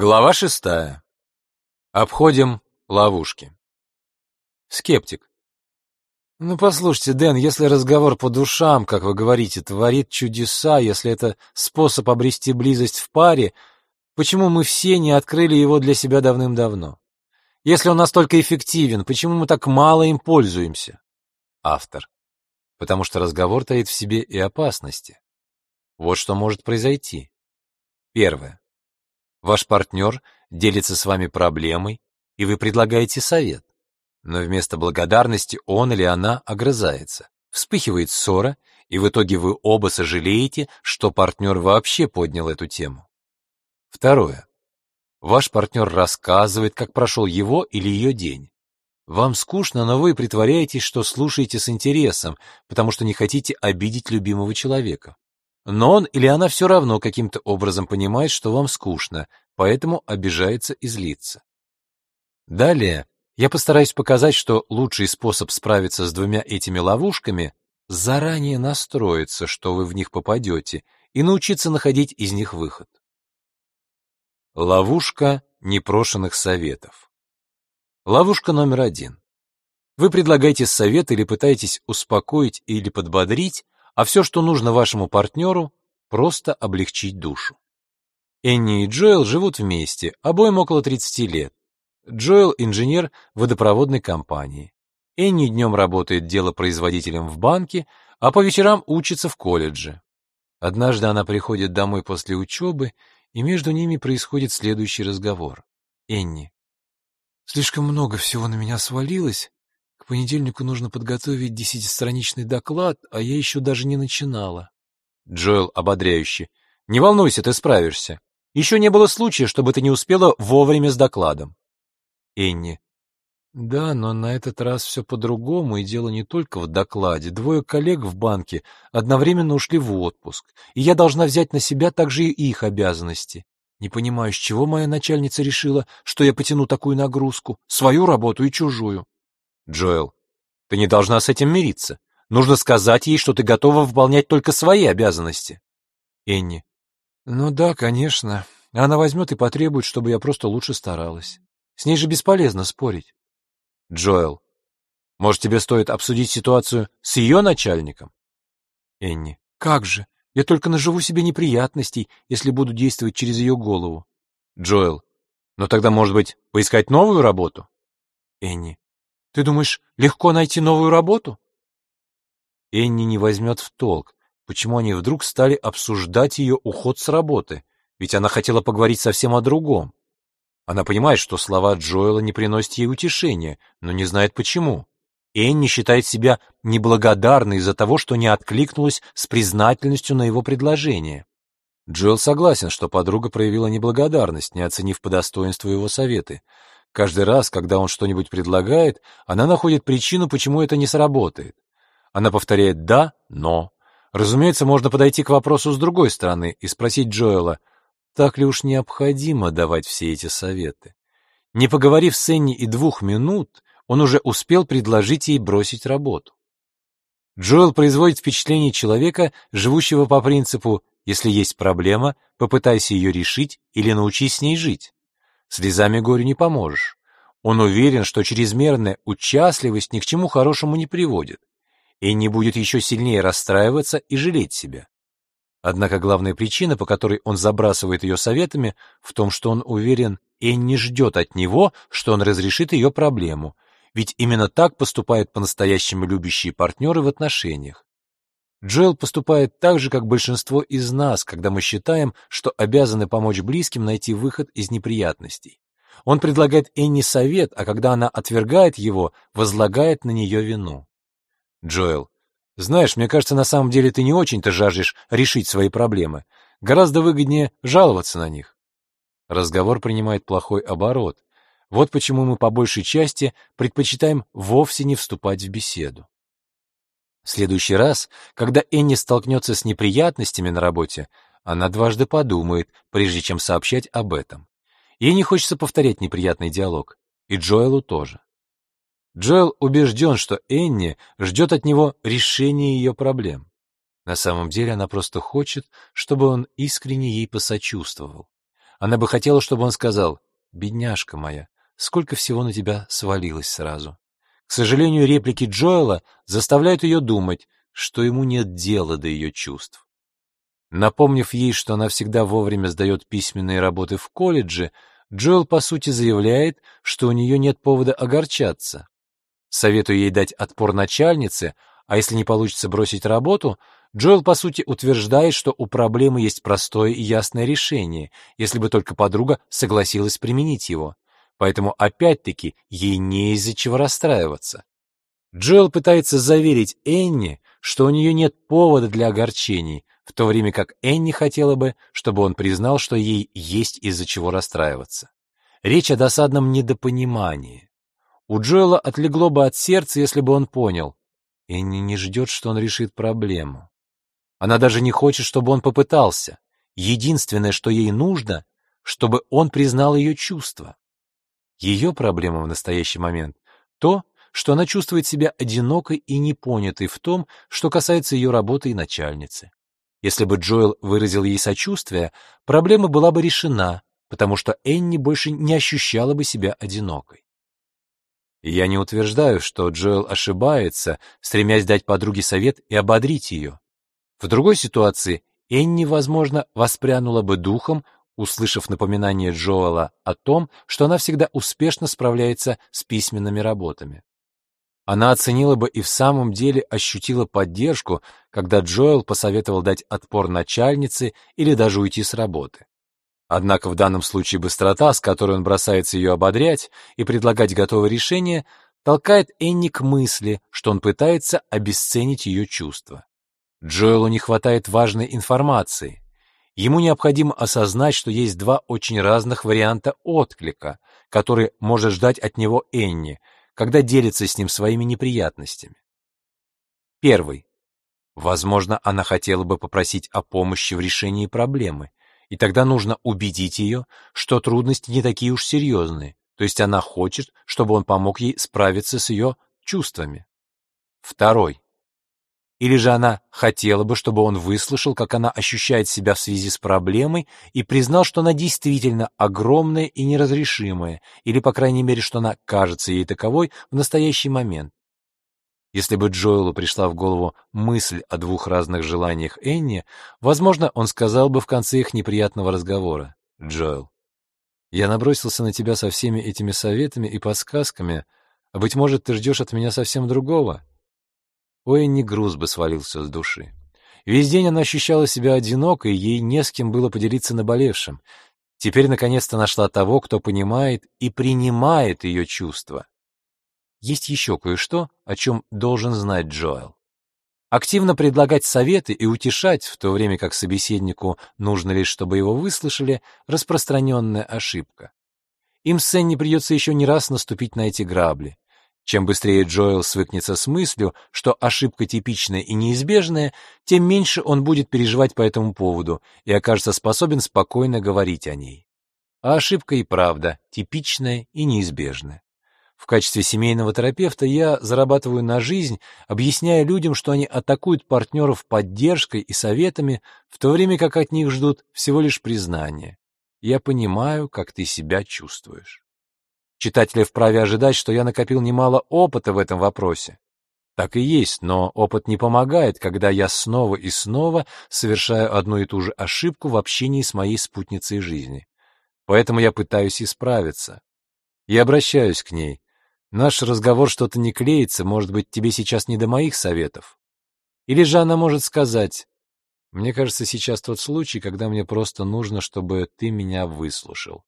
Глава шестая. Обходим ловушки. Скептик. Ну, послушайте, Дэн, если разговор по душам, как вы говорите, творит чудеса, если это способ обрести близость в паре, почему мы все не открыли его для себя давным-давно? Если он настолько эффективен, почему мы так мало им пользуемся? Автор. Потому что разговор таит в себе и опасности. Вот что может произойти. Первое. Ваш партнер делится с вами проблемой, и вы предлагаете совет. Но вместо благодарности он или она огрызается. Вспыхивает ссора, и в итоге вы оба сожалеете, что партнер вообще поднял эту тему. Второе. Ваш партнер рассказывает, как прошел его или ее день. Вам скучно, но вы притворяетесь, что слушаете с интересом, потому что не хотите обидеть любимого человека. Но он или она все равно каким-то образом понимает, что вам скучно, поэтому обижается и злится. Далее я постараюсь показать, что лучший способ справиться с двумя этими ловушками — заранее настроиться, что вы в них попадете, и научиться находить из них выход. Ловушка непрошенных советов. Ловушка номер один. Вы предлагаете совет или пытаетесь успокоить или подбодрить, а все, что нужно вашему партнеру, просто облегчить душу. Энни и Джоэл живут вместе, обоим около 30 лет. Джоэл — инженер водопроводной компании. Энни днем работает делопроизводителем в банке, а по вечерам учится в колледже. Однажды она приходит домой после учебы, и между ними происходит следующий разговор. Энни. «Слишком много всего на меня свалилось, понедельнику нужно подготовить десятистраничный доклад, а я еще даже не начинала. Джоэл ободряюще. Не волнуйся, ты справишься. Еще не было случая, чтобы ты не успела вовремя с докладом. Энни. Да, но на этот раз все по-другому, и дело не только в докладе. Двое коллег в банке одновременно ушли в отпуск, и я должна взять на себя также и их обязанности. Не понимаю, с чего моя начальница решила, что я потяну такую нагрузку, свою работу и чужую. Джоэл, ты не должна с этим мириться. Нужно сказать ей, что ты готова выполнять только свои обязанности. Энни. Ну да, конечно. Она возьмет и потребует, чтобы я просто лучше старалась. С ней же бесполезно спорить. Джоэл. Может, тебе стоит обсудить ситуацию с ее начальником? Энни. Как же? Я только наживу себе неприятностей, если буду действовать через ее голову. Джоэл. Но тогда, может быть, поискать новую работу? Энни. Ты думаешь, легко найти новую работу? Энни не возьмет в толк, почему они вдруг стали обсуждать ее уход с работы, ведь она хотела поговорить совсем о другом. Она понимает, что слова Джоэла не приносят ей утешения, но не знает почему. Энни считает себя неблагодарной из-за того, что не откликнулась с признательностью на его предложение. Джоэл согласен, что подруга проявила неблагодарность, не оценив по достоинству его советы, Каждый раз, когда он что-нибудь предлагает, она находит причину, почему это не сработает. Она повторяет «да», «но». Разумеется, можно подойти к вопросу с другой стороны и спросить Джоэла, так ли уж необходимо давать все эти советы. Не поговорив с Энни и двух минут, он уже успел предложить ей бросить работу. Джоэл производит впечатление человека, живущего по принципу «если есть проблема, попытайся ее решить или научись с ней жить». Слезами горю не поможешь. Он уверен, что чрезмерная участливость ни к чему хорошему не приводит и не будет еще сильнее расстраиваться и жалеть себя. Однако главная причина, по которой он забрасывает ее советами, в том, что он уверен и не ждет от него, что он разрешит ее проблему, ведь именно так поступают по-настоящему любящие партнеры в отношениях. Джоэл поступает так же, как большинство из нас, когда мы считаем, что обязаны помочь близким найти выход из неприятностей. Он предлагает Энни совет, а когда она отвергает его, возлагает на нее вину. Джоэл, знаешь, мне кажется, на самом деле ты не очень-то жаждешь решить свои проблемы. Гораздо выгоднее жаловаться на них. Разговор принимает плохой оборот. Вот почему мы по большей части предпочитаем вовсе не вступать в беседу. В следующий раз, когда Энни столкнется с неприятностями на работе, она дважды подумает, прежде чем сообщать об этом. Ей не хочется повторять неприятный диалог, и Джоэлу тоже. Джоэл убежден, что Энни ждет от него решения ее проблем. На самом деле она просто хочет, чтобы он искренне ей посочувствовал. Она бы хотела, чтобы он сказал «Бедняжка моя, сколько всего на тебя свалилось сразу». К сожалению, реплики Джоэла заставляют ее думать, что ему нет дела до ее чувств. Напомнив ей, что она всегда вовремя сдает письменные работы в колледже, Джоэл по сути заявляет, что у нее нет повода огорчаться. Советую ей дать отпор начальнице, а если не получится бросить работу, Джоэл по сути утверждает, что у проблемы есть простое и ясное решение, если бы только подруга согласилась применить его. Поэтому опять-таки ей не из-за чего расстраиваться. Джоэл пытается заверить Энни, что у нее нет повода для огорчений, в то время как Энни хотела бы, чтобы он признал, что ей есть из-за чего расстраиваться. Речь о досадном недопонимании. У Джоэла отлегло бы от сердца, если бы он понял. Энни не ждет, что он решит проблему. Она даже не хочет, чтобы он попытался. Единственное, что ей нужно, чтобы он признал ее чувства. Ее проблема в настоящий момент — то, что она чувствует себя одинокой и непонятой в том, что касается ее работы и начальницы. Если бы Джоэл выразил ей сочувствие, проблема была бы решена, потому что Энни больше не ощущала бы себя одинокой. Я не утверждаю, что Джоэл ошибается, стремясь дать подруге совет и ободрить ее. В другой ситуации Энни, возможно, воспрянула бы духом, услышав напоминание Джоэла о том, что она всегда успешно справляется с письменными работами. Она оценила бы и в самом деле ощутила поддержку, когда Джоэл посоветовал дать отпор начальнице или даже уйти с работы. Однако в данном случае быстрота, с которой он бросается ее ободрять и предлагать готовое решение, толкает Энни к мысли, что он пытается обесценить ее чувства. Джоэлу не хватает важной информации. Ему необходимо осознать, что есть два очень разных варианта отклика, которые может ждать от него Энни — когда делится с ним своими неприятностями. Первый. Возможно, она хотела бы попросить о помощи в решении проблемы, и тогда нужно убедить ее, что трудности не такие уж серьезные, то есть она хочет, чтобы он помог ей справиться с ее чувствами. Второй. Или же она хотела бы, чтобы он выслушал, как она ощущает себя в связи с проблемой, и признал, что она действительно огромная и неразрешимая, или, по крайней мере, что она кажется ей таковой в настоящий момент. Если бы Джоэлу пришла в голову мысль о двух разных желаниях Энни, возможно, он сказал бы в конце их неприятного разговора. «Джоэл, я набросился на тебя со всеми этими советами и подсказками, а, быть может, ты ждешь от меня совсем другого?» Ой, не груз бы свалился с души. Весь день она ощущала себя одинокой, ей не с кем было поделиться наболевшим. Теперь наконец-то нашла того, кто понимает и принимает ее чувства. Есть еще кое-что, о чем должен знать Джоэл. Активно предлагать советы и утешать, в то время как собеседнику нужно лишь, чтобы его выслушали, распространенная ошибка. Им с Энни придется еще не раз наступить на эти грабли. Чем быстрее Джоэл свыкнется с мыслью, что ошибка типичная и неизбежная, тем меньше он будет переживать по этому поводу и окажется способен спокойно говорить о ней. А ошибка и правда типичная и неизбежная. В качестве семейного терапевта я зарабатываю на жизнь, объясняя людям, что они атакуют партнеров поддержкой и советами, в то время как от них ждут всего лишь признания. Я понимаю, как ты себя чувствуешь. Читатели вправе ожидать, что я накопил немало опыта в этом вопросе. Так и есть, но опыт не помогает, когда я снова и снова совершаю одну и ту же ошибку в общении с моей спутницей жизни. Поэтому я пытаюсь исправиться. Я обращаюсь к ней. Наш разговор что-то не клеится, может быть, тебе сейчас не до моих советов. Или же она может сказать, мне кажется, сейчас тот случай, когда мне просто нужно, чтобы ты меня выслушал.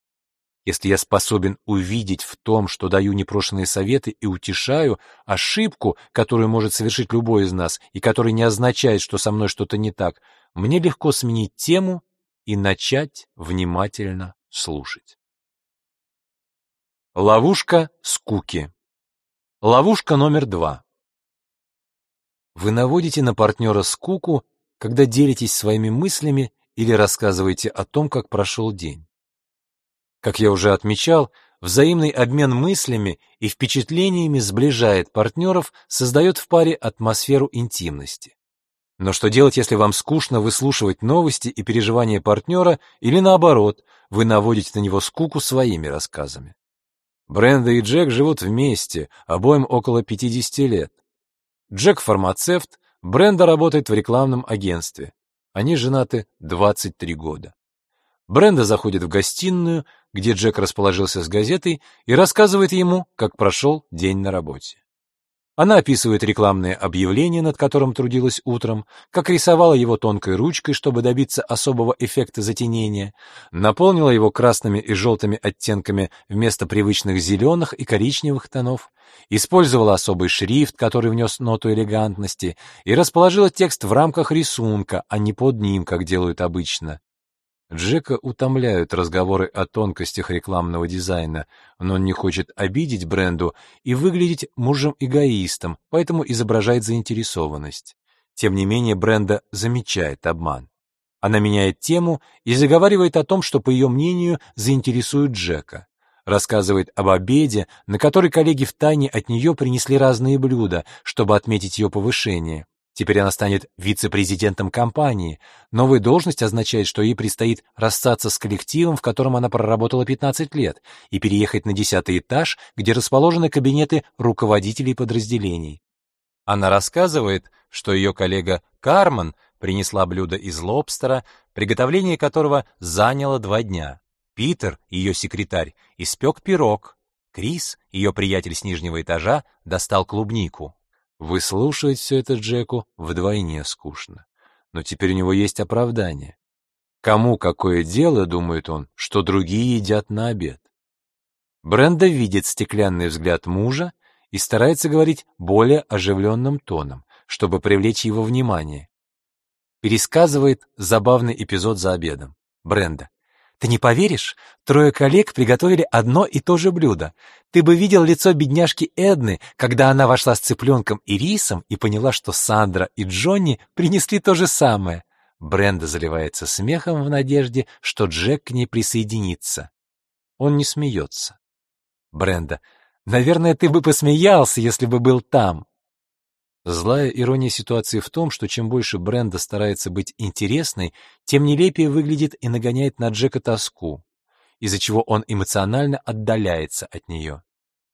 Если я способен увидеть в том, что даю непрошенные советы и утешаю, ошибку, которую может совершить любой из нас и которая не означает, что со мной что-то не так, мне легко сменить тему и начать внимательно слушать. Ловушка скуки. Ловушка номер два. Вы наводите на партнера скуку, когда делитесь своими мыслями или рассказываете о том, как прошел день. Как я уже отмечал, взаимный обмен мыслями и впечатлениями сближает партнеров, создает в паре атмосферу интимности. Но что делать, если вам скучно выслушивать новости и переживания партнера, или наоборот, вы наводите на него скуку своими рассказами? Бренда и Джек живут вместе, обоим около 50 лет. Джек фармацевт, Бренда работает в рекламном агентстве. Они женаты 23 года. Бренда заходит в гостиную, где Джек расположился с газетой, и рассказывает ему, как прошел день на работе. Она описывает рекламное объявление, над которым трудилась утром, как рисовала его тонкой ручкой, чтобы добиться особого эффекта затенения, наполнила его красными и желтыми оттенками вместо привычных зеленых и коричневых тонов, использовала особый шрифт, который внес ноту элегантности, и расположила текст в рамках рисунка, а не под ним, как делают обычно. Джека утомляют разговоры о тонкостях рекламного дизайна, но он не хочет обидеть Бренду и выглядеть мужем-эгоистом, поэтому изображает заинтересованность. Тем не менее, Бренда замечает обман. Она меняет тему и заговаривает о том, что, по ее мнению, заинтересует Джека. Рассказывает об обеде, на который коллеги в тайне от нее принесли разные блюда, чтобы отметить ее повышение. Теперь она станет вице-президентом компании. Новая должность означает, что ей предстоит расстаться с коллективом, в котором она проработала 15 лет, и переехать на десятый этаж, где расположены кабинеты руководителей подразделений. Она рассказывает, что ее коллега Кармен принесла блюдо из лобстера, приготовление которого заняло два дня. Питер, ее секретарь, испек пирог. Крис, ее приятель с нижнего этажа, достал клубнику. Выслушивать все это Джеку вдвойне скучно. Но теперь у него есть оправдание. Кому какое дело, думает он, что другие едят на обед. Бренда видит стеклянный взгляд мужа и старается говорить более оживленным тоном, чтобы привлечь его внимание. Пересказывает забавный эпизод за обедом. Бренда. Ты не поверишь, трое коллег приготовили одно и то же блюдо. Ты бы видел лицо бедняжки Эдны, когда она вошла с цыпленком и рисом и поняла, что Сандра и Джонни принесли то же самое. Бренда заливается смехом в надежде, что Джек к ней присоединится. Он не смеется. Бренда, наверное, ты бы посмеялся, если бы был там. Злая ирония ситуации в том, что чем больше Бренда старается быть интересной, тем нелепее выглядит и нагоняет на Джека тоску, из-за чего он эмоционально отдаляется от нее.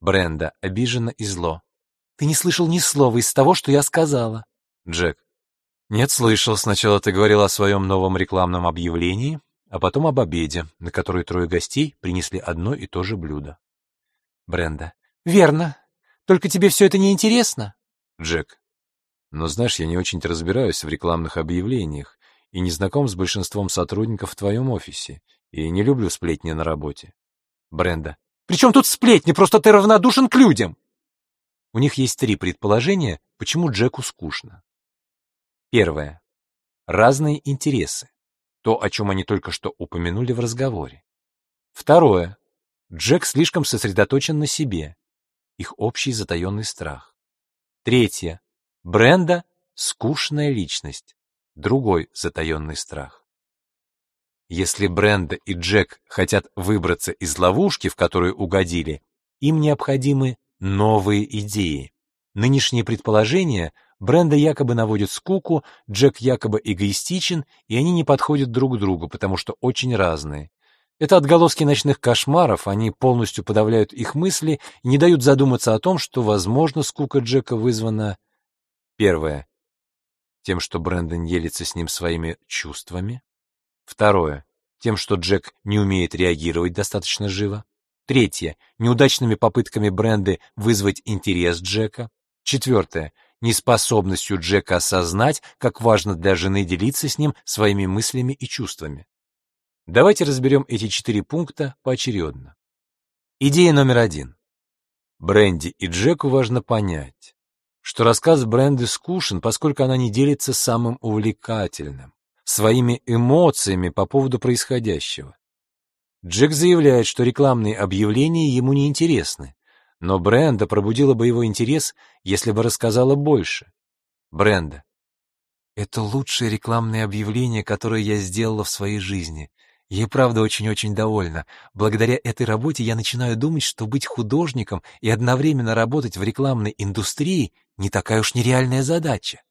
Бренда обижена и зло. «Ты не слышал ни слова из того, что я сказала». Джек. «Нет, слышал. Сначала ты говорил о своем новом рекламном объявлении, а потом об обеде, на который трое гостей принесли одно и то же блюдо». Бренда. «Верно. Только тебе все это не интересно?» Джек. Но знаешь, я не очень-то разбираюсь в рекламных объявлениях и не знаком с большинством сотрудников в твоем офисе, и не люблю сплетни на работе. Бренда. При чем тут сплетни? Просто ты равнодушен к людям. У них есть три предположения, почему Джеку скучно. Первое. Разные интересы. То, о чем они только что упомянули в разговоре. Второе. Джек слишком сосредоточен на себе. Их общий затаенный страх. Третье. Бренда — скучная личность. Другой затаенный страх. Если Бренда и Джек хотят выбраться из ловушки, в которую угодили, им необходимы новые идеи. Нынешние предположения Бренда якобы наводит скуку, Джек якобы эгоистичен, и они не подходят друг другу, потому что очень разные. Это отголоски ночных кошмаров, они полностью подавляют их мысли и не дают задуматься о том, что, возможно, скука Джека вызвана... Первое. Тем, что Брэндон делится с ним своими чувствами. Второе. Тем, что Джек не умеет реагировать достаточно живо. Третье. Неудачными попытками Бренды вызвать интерес Джека. Четвертое. Неспособностью Джека осознать, как важно для жены делиться с ним своими мыслями и чувствами. Давайте разберем эти четыре пункта поочередно. Идея номер один. Бренди и Джеку важно понять, что рассказ Бренды скучен, поскольку она не делится самым увлекательным, своими эмоциями по поводу происходящего. Джек заявляет, что рекламные объявления ему не интересны, но Бренда пробудила бы его интерес, если бы рассказала больше. Бренда. Это лучшее рекламное объявление, которое я сделала в своей жизни. Я и правда очень-очень довольна. Благодаря этой работе я начинаю думать, что быть художником и одновременно работать в рекламной индустрии не такая уж нереальная задача.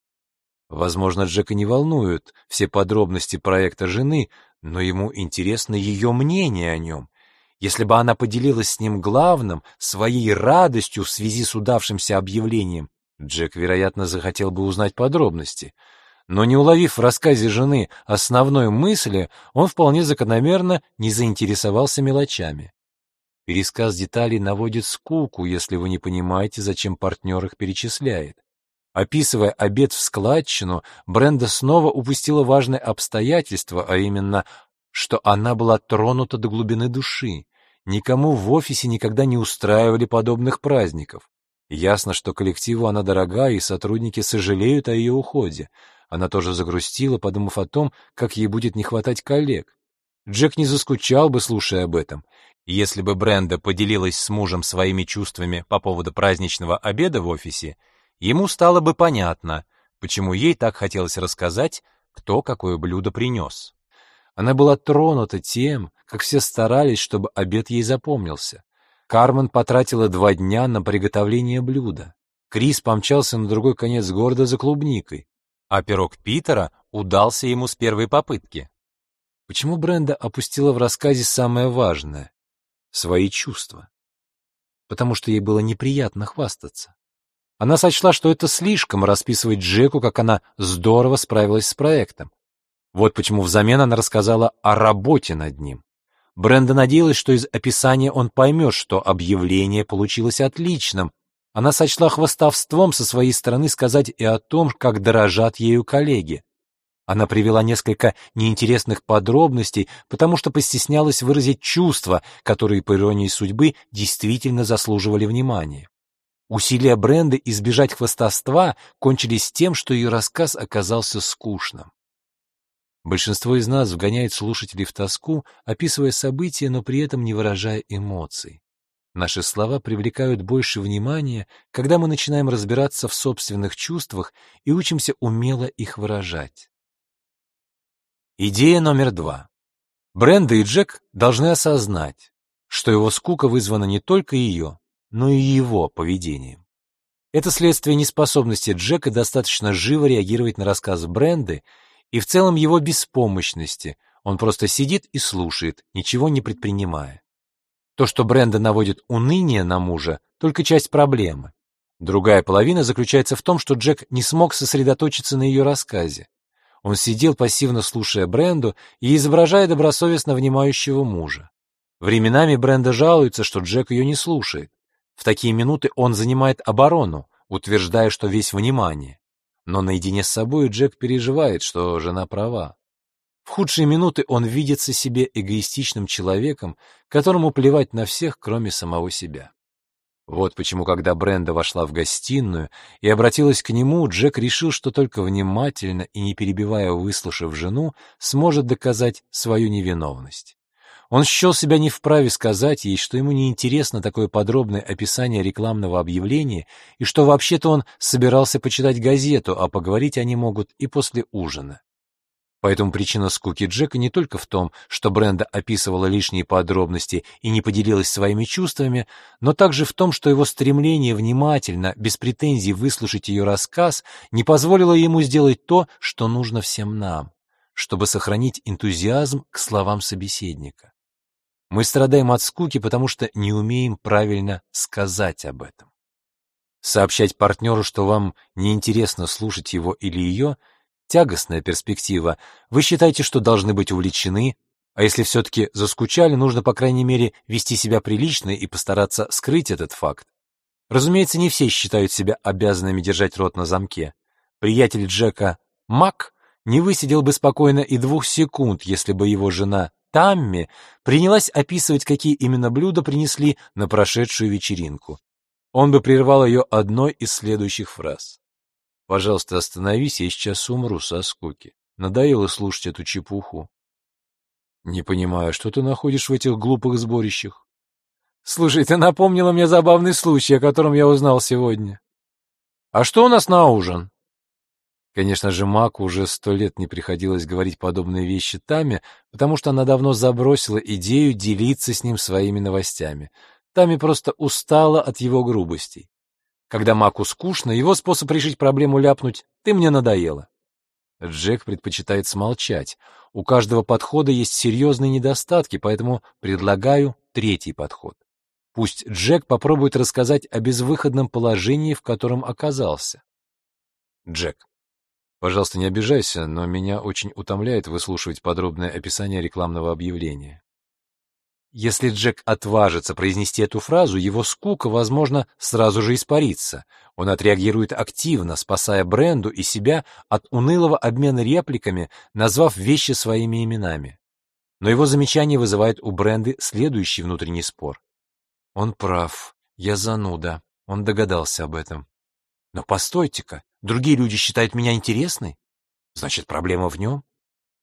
Возможно, Джека не волнуют все подробности проекта жены, но ему интересно ее мнение о нем. Если бы она поделилась с ним главным, своей радостью в связи с удавшимся объявлением, Джек, вероятно, захотел бы узнать подробности. Но не уловив в рассказе жены основной мысли, он вполне закономерно не заинтересовался мелочами. Пересказ деталей наводит скуку, если вы не понимаете, зачем партнер их перечисляет. Описывая обед в складчину, Бренда снова упустила важное обстоятельство, а именно, что она была тронута до глубины души. Никому в офисе никогда не устраивали подобных праздников. Ясно, что коллективу она дорога, и сотрудники сожалеют о ее уходе. Она тоже загрустила, подумав о том, как ей будет не хватать коллег. Джек не заскучал бы, слушая об этом. Если бы Бренда поделилась с мужем своими чувствами по поводу праздничного обеда в офисе, ему стало бы понятно, почему ей так хотелось рассказать, кто какое блюдо принес. Она была тронута тем, как все старались, чтобы обед ей запомнился. Кармен потратила два дня на приготовление блюда. Крис помчался на другой конец города за клубникой, а пирог Питера удался ему с первой попытки. Почему Бренда опустила в рассказе самое важное свои чувства. Потому что ей было неприятно хвастаться. Она сочла, что это слишком расписывать Джеку, как она здорово справилась с проектом. Вот почему взамен она рассказала о работе над ним. Бренда надеялась, что из описания он поймет, что объявление получилось отличным. Она сочла хвастовством со своей стороны сказать и о том, как дорожат ею коллеги. Она привела несколько неинтересных подробностей, потому что постеснялась выразить чувства, которые, по иронии судьбы, действительно заслуживали внимания. Усилия Бренды избежать хвастовства кончились тем, что ее рассказ оказался скучным. Большинство из нас вгоняет слушателей в тоску, описывая события, но при этом не выражая эмоций. Наши слова привлекают больше внимания, когда мы начинаем разбираться в собственных чувствах и учимся умело их выражать. Идея номер два. Бренда и Джек должны осознать, что его скука вызвана не только ее, но и его поведением. Это следствие неспособности Джека достаточно живо реагировать на рассказ Бренды и в целом его беспомощности. Он просто сидит и слушает, ничего не предпринимая. То, что Бренда наводит уныние на мужа, только часть проблемы. Другая половина заключается в том, что Джек не смог сосредоточиться на ее рассказе. Он сидел, пассивно слушая Бренду и изображая добросовестно внимающего мужа. Временами Бренда жалуется, что Джек ее не слушает. В такие минуты он занимает оборону, утверждая, что весь внимание. Но наедине с собой Джек переживает, что жена права. В худшие минуты он видится себе эгоистичным человеком, которому плевать на всех, кроме самого себя. Вот почему, когда Бренда вошла в гостиную и обратилась к нему, Джек решил, что только внимательно и не перебивая выслушав жену, сможет доказать свою невиновность. Он счел себя не вправе сказать ей, что ему не интересно такое подробное описание рекламного объявления и что вообще-то он собирался почитать газету, а поговорить они могут и после ужина. Поэтому причина скуки Джека не только в том, что Бренда описывала лишние подробности и не поделилась своими чувствами, но также в том, что его стремление внимательно, без претензий выслушать ее рассказ не позволило ему сделать то, что нужно всем нам, чтобы сохранить энтузиазм к словам собеседника. Мы страдаем от скуки, потому что не умеем правильно сказать об этом. Сообщать партнеру, что вам неинтересно слушать его или ее – Тягостная перспектива. Вы считаете, что должны быть увлечены, а если все-таки заскучали, нужно, по крайней мере, вести себя прилично и постараться скрыть этот факт. Разумеется, не все считают себя обязанными держать рот на замке. Приятель Джека, Мак, не высидел бы спокойно и двух секунд, если бы его жена Тамми принялась описывать, какие именно блюда принесли на прошедшую вечеринку. Он бы прервал ее одной из следующих фраз. Пожалуйста, остановись, я сейчас умру со скуки. Надоело слушать эту чепуху. Не понимаю, что ты находишь в этих глупых сборищах? Слушай, ты напомнила мне забавный случай, о котором я узнал сегодня. А что у нас на ужин? Конечно же, Маку уже сто лет не приходилось говорить подобные вещи Таме, потому что она давно забросила идею делиться с ним своими новостями. Тами просто устала от его грубостей. Когда Маку скучно, его способ решить проблему ляпнуть «ты мне надоела». Джек предпочитает смолчать. У каждого подхода есть серьезные недостатки, поэтому предлагаю третий подход. Пусть Джек попробует рассказать о безвыходном положении, в котором оказался. Джек. Пожалуйста, не обижайся, но меня очень утомляет выслушивать подробное описание рекламного объявления. Если Джек отважится произнести эту фразу, его скука, возможно, сразу же испарится. Он отреагирует активно, спасая бренду и себя от унылого обмена репликами, назвав вещи своими именами. Но его замечание вызывает у Бренды следующий внутренний спор. Он прав, я зануда, он догадался об этом. Но постойте-ка, другие люди считают меня интересной? Значит, проблема в нем?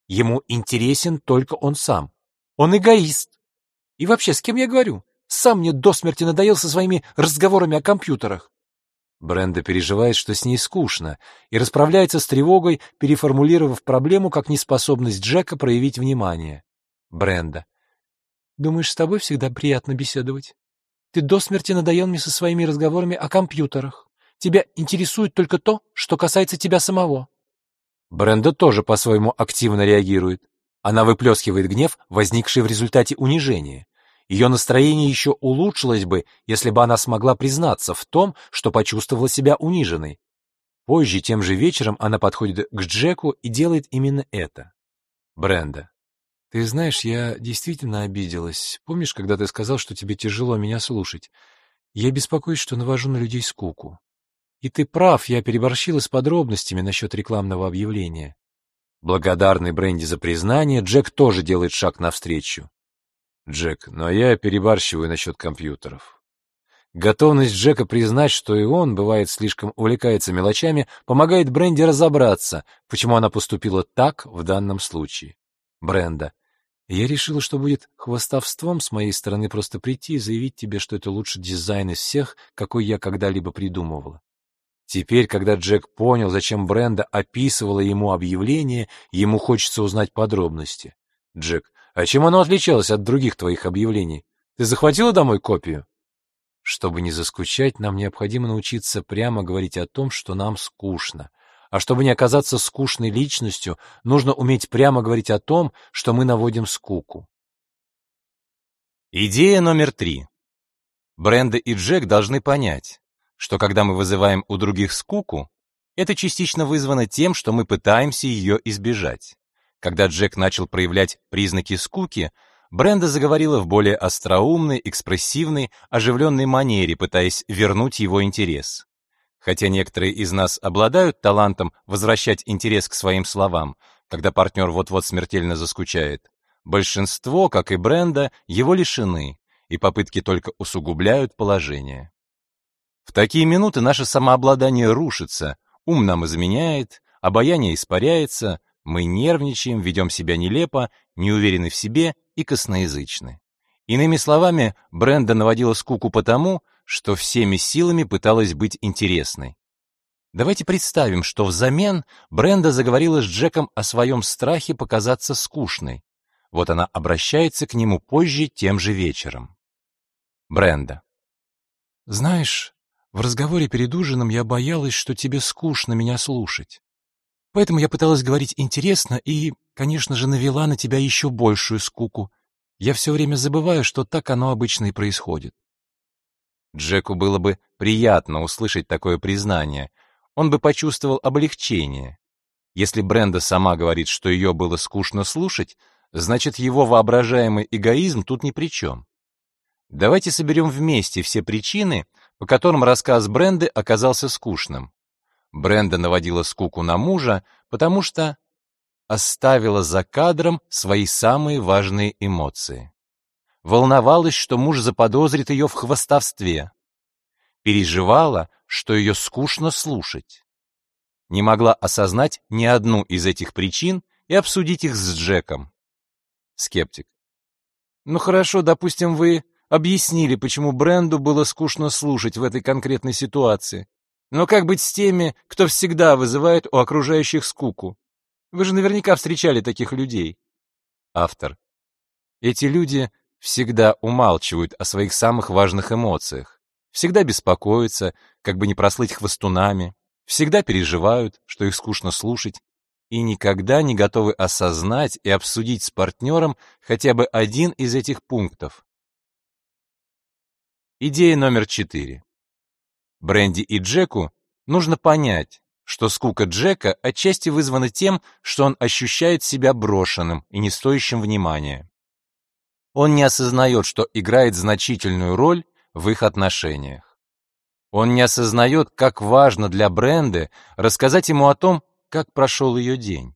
Ему интересен только он сам. Он эгоист. И вообще, с кем я говорю? Сам мне до смерти надоел со своими разговорами о компьютерах. Бренда переживает, что с ней скучно, и расправляется с тревогой, переформулировав проблему как неспособность Джека проявить внимание. Бренда. Думаешь, с тобой всегда приятно беседовать? Ты до смерти надоел мне со своими разговорами о компьютерах. Тебя интересует только то, что касается тебя самого. Бренда тоже по-своему активно реагирует. Она выплескивает гнев, возникший в результате унижения. Ее настроение еще улучшилось бы, если бы она смогла признаться в том, что почувствовала себя униженной. Позже, тем же вечером, она подходит к Джеку и делает именно это. Бренда. Ты знаешь, я действительно обиделась. Помнишь, когда ты сказал, что тебе тяжело меня слушать? Я беспокоюсь, что навожу на людей скуку. И ты прав, я переборщила с подробностями насчет рекламного объявления. Благодарный Бренди за признание, Джек тоже делает шаг навстречу. Джек, но я перебарщиваю насчет компьютеров. Готовность Джека признать, что и он, бывает, слишком увлекается мелочами, помогает Бренди разобраться, почему она поступила так в данном случае. Бренда. Я решила, что будет хвастовством с моей стороны просто прийти и заявить тебе, что это лучший дизайн из всех, какой я когда-либо придумывала. Теперь, когда Джек понял, зачем Бренда описывала ему объявление, ему хочется узнать подробности. Джек, а чем оно отличалось от других твоих объявлений? Ты захватила домой копию? Чтобы не заскучать, нам необходимо научиться прямо говорить о том, что нам скучно. А чтобы не оказаться скучной личностью, нужно уметь прямо говорить о том, что мы наводим скуку. Идея номер три. Бренда и Джек должны понять, что когда мы вызываем у других скуку, это частично вызвано тем, что мы пытаемся ее избежать. Когда Джек начал проявлять признаки скуки, Бренда заговорила в более остроумной, экспрессивной, оживленной манере, пытаясь вернуть его интерес. Хотя некоторые из нас обладают талантом возвращать интерес к своим словам, когда партнер вот-вот смертельно заскучает, большинство, как и Бренда, его лишены, и попытки только усугубляют положение. В такие минуты наше самообладание рушится, ум нам изменяет, обаяние испаряется, мы нервничаем, ведем себя нелепо, неуверены в себе и косноязычны. Иными словами, Бренда наводила скуку потому, что всеми силами пыталась быть интересной. Давайте представим, что взамен Бренда заговорила с Джеком о своем страхе показаться скучной. Вот она обращается к нему позже тем же вечером. Бренда. Знаешь, в разговоре перед ужином я боялась, что тебе скучно меня слушать. Поэтому я пыталась говорить интересно и, конечно же, навела на тебя еще большую скуку. Я все время забываю, что так оно обычно и происходит. Джеку было бы приятно услышать такое признание. Он бы почувствовал облегчение. Если Бренда сама говорит, что ее было скучно слушать, значит, его воображаемый эгоизм тут ни при чем. Давайте соберем вместе все причины, по которым рассказ Бренды оказался скучным. Бренда наводила скуку на мужа, потому что оставила за кадром свои самые важные эмоции. Волновалась, что муж заподозрит ее в хвастовстве. Переживала, что ее скучно слушать. Не могла осознать ни одну из этих причин и обсудить их с Джеком. Скептик. Ну хорошо, допустим, вы объяснили, почему Бренду было скучно слушать в этой конкретной ситуации. Но как быть с теми, кто всегда вызывает у окружающих скуку? Вы же наверняка встречали таких людей. Автор. Эти люди всегда умалчивают о своих самых важных эмоциях, всегда беспокоятся, как бы не прослыть хвостунами, всегда переживают, что их скучно слушать, и никогда не готовы осознать и обсудить с партнером хотя бы один из этих пунктов. Идея номер четыре. Бренди и Джеку нужно понять, что скука Джека отчасти вызвана тем, что он ощущает себя брошенным и не стоящим внимания. Он не осознает, что играет значительную роль в их отношениях. Он не осознает, как важно для Бренды рассказать ему о том, как прошел ее день.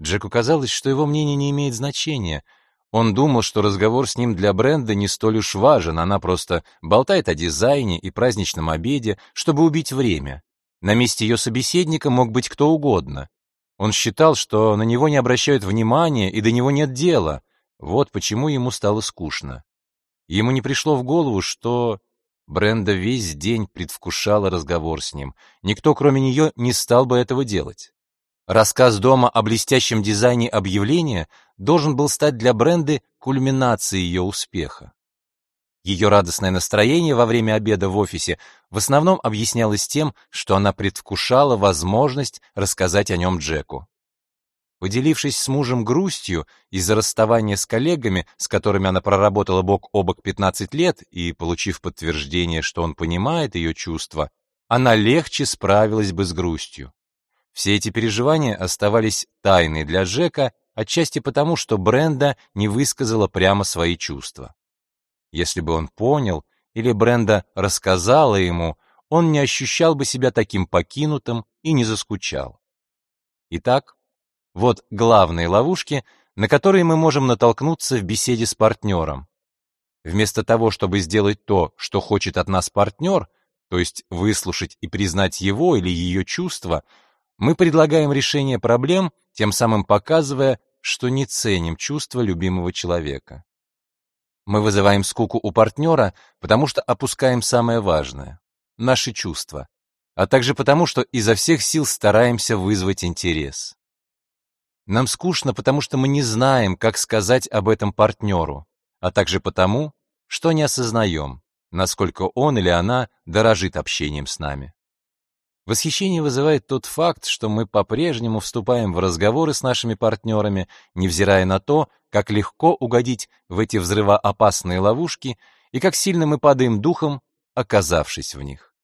Джеку казалось, что его мнение не имеет значения. Он думал, что разговор с ним для Бренды не столь уж важен, она просто болтает о дизайне и праздничном обеде, чтобы убить время. На месте ее собеседника мог быть кто угодно. Он считал, что на него не обращают внимания и до него нет дела. Вот почему ему стало скучно. Ему не пришло в голову, что Бренда весь день предвкушала разговор с ним. Никто, кроме нее, не стал бы этого делать. Рассказ дома о блестящем дизайне объявления должен был стать для Бренды кульминацией ее успеха. Ее радостное настроение во время обеда в офисе в основном объяснялось тем, что она предвкушала возможность рассказать о нем Джеку. Поделившись с мужем грустью из-за расставания с коллегами, с которыми она проработала бок о бок 15 лет, и получив подтверждение, что он понимает ее чувства, она легче справилась бы с грустью. Все эти переживания оставались тайной для Джека, отчасти потому, что Бренда не высказала прямо свои чувства. Если бы он понял, или Бренда рассказала ему, он не ощущал бы себя таким покинутым и не заскучал. Итак, вот главные ловушки, на которые мы можем натолкнуться в беседе с партнером. Вместо того, чтобы сделать то, что хочет от нас партнер, то есть выслушать и признать его или ее чувства, мы предлагаем решение проблем, тем самым показывая, что не ценим чувства любимого человека. Мы вызываем скуку у партнера, потому что опускаем самое важное — наши чувства, а также потому, что изо всех сил стараемся вызвать интерес. Нам скучно, потому что мы не знаем, как сказать об этом партнеру, а также потому, что не осознаем, насколько он или она дорожит общением с нами. Восхищение вызывает тот факт, что мы по-прежнему вступаем в разговоры с нашими партнерами, невзирая на то, как легко угодить в эти взрывоопасные ловушки и как сильно мы падаем духом, оказавшись в них.